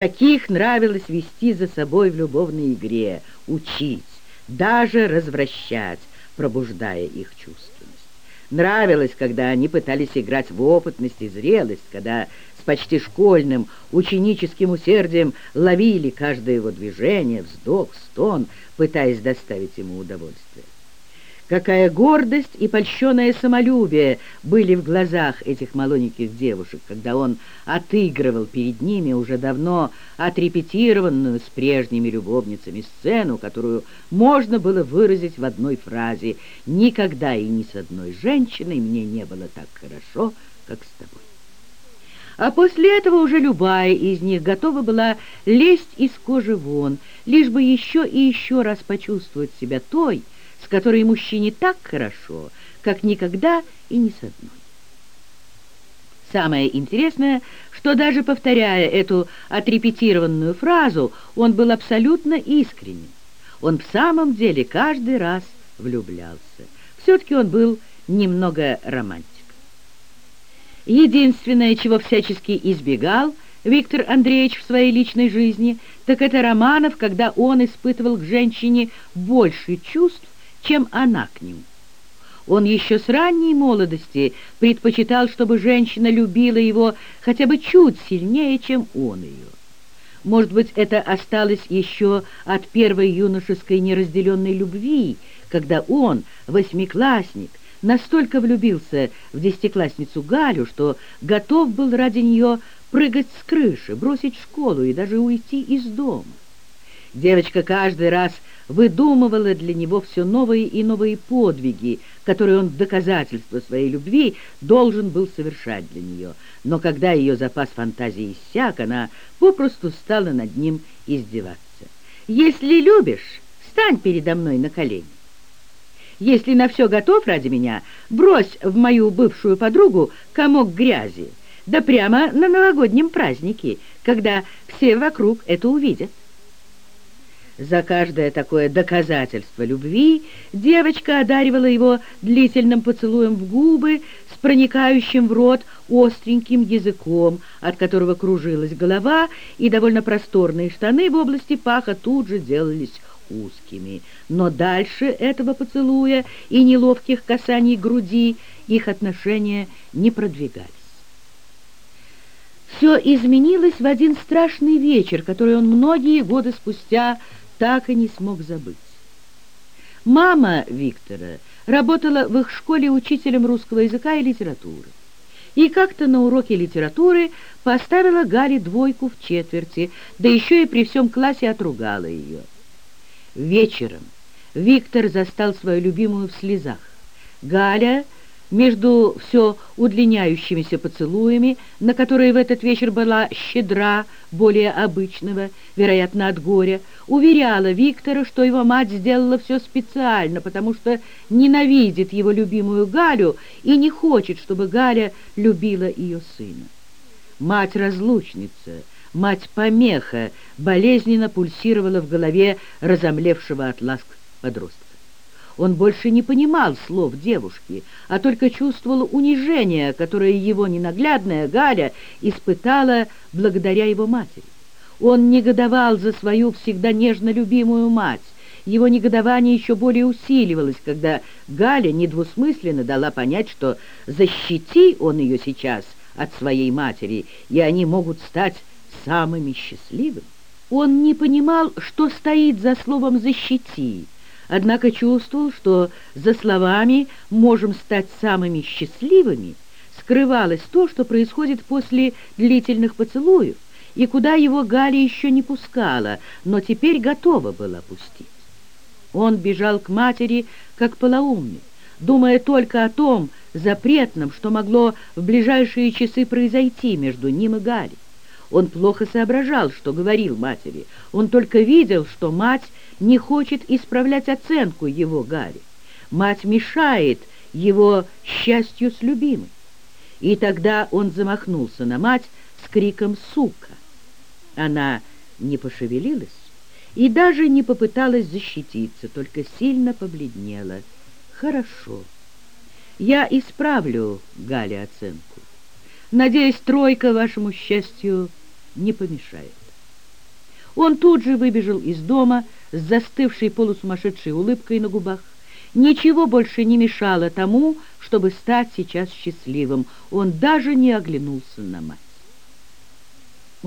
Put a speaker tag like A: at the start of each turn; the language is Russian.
A: Таких нравилось вести за собой в любовной игре, учить, даже развращать, пробуждая их чувственность. Нравилось, когда они пытались играть в опытность и зрелость, когда с почти школьным ученическим усердием ловили каждое его движение, вздох, стон, пытаясь доставить ему удовольствие. Какая гордость и польщенное самолюбие были в глазах этих молоденьких девушек, когда он отыгрывал перед ними уже давно отрепетированную с прежними любовницами сцену, которую можно было выразить в одной фразе «Никогда и ни с одной женщиной мне не было так хорошо, как с тобой». А после этого уже любая из них готова была лезть из кожи вон, лишь бы еще и еще раз почувствовать себя той, с которой мужчине так хорошо, как никогда и ни с одной. Самое интересное, что даже повторяя эту отрепетированную фразу, он был абсолютно искренен. Он в самом деле каждый раз влюблялся. Все-таки он был немного романтик. Единственное, чего всячески избегал Виктор Андреевич в своей личной жизни, так это романов, когда он испытывал к женщине больше чувств, чем она к нему. Он еще с ранней молодости предпочитал, чтобы женщина любила его хотя бы чуть сильнее, чем он ее. Может быть, это осталось еще от первой юношеской неразделенной любви, когда он, восьмиклассник, настолько влюбился в десятиклассницу Галю, что готов был ради нее прыгать с крыши, бросить школу и даже уйти из дома. Девочка каждый раз выдумывала для него все новые и новые подвиги, которые он в доказательство своей любви должен был совершать для нее. Но когда ее запас фантазии иссяк, она попросту стала над ним издеваться. «Если любишь, встань передо мной на колени. Если на все готов ради меня, брось в мою бывшую подругу комок грязи, да прямо на новогоднем празднике, когда все вокруг это увидят». За каждое такое доказательство любви девочка одаривала его длительным поцелуем в губы с проникающим в рот остреньким языком, от которого кружилась голова, и довольно просторные штаны в области паха тут же делались узкими. Но дальше этого поцелуя и неловких касаний груди их отношения не продвигались. Все изменилось в один страшный вечер, который он многие годы спустя так и не смог забыть. Мама Виктора работала в их школе учителем русского языка и литературы. И как-то на уроке литературы поставила Гале двойку в четверти, да еще и при всем классе отругала ее. Вечером Виктор застал свою любимую в слезах. Галя между все удлиняющимися поцелуями, на которые в этот вечер была щедра, более обычного, вероятно, от горя, уверяла Виктора, что его мать сделала все специально, потому что ненавидит его любимую Галю и не хочет, чтобы Галя любила ее сына. Мать-разлучница, мать-помеха болезненно пульсировала в голове разомлевшего от ласк подростка. Он больше не понимал слов девушки, а только чувствовал унижение, которое его ненаглядная Галя испытала благодаря его матери. Он негодовал за свою всегда нежно любимую мать. Его негодование еще более усиливалось, когда Галя недвусмысленно дала понять, что защити он ее сейчас от своей матери, и они могут стать самыми счастливыми. Он не понимал, что стоит за словом «защити», однако чувствовал, что за словами «можем стать самыми счастливыми» скрывалось то, что происходит после длительных поцелуев, и куда его Галя еще не пускала, но теперь готова была пустить. Он бежал к матери, как полоумный, думая только о том запретном, что могло в ближайшие часы произойти между ним и Галей. Он плохо соображал, что говорил матери. Он только видел, что мать не хочет исправлять оценку его Гарри. Мать мешает его счастью с любимой. И тогда он замахнулся на мать с криком «Сука!». Она не пошевелилась и даже не попыталась защититься, только сильно побледнела. «Хорошо, я исправлю Гале оценку. Надеюсь, тройка вашему счастью не помешает». Он тут же выбежал из дома с застывшей полусумасшедшей улыбкой на губах. Ничего больше не мешало тому, чтобы стать сейчас счастливым. Он даже не оглянулся на мать.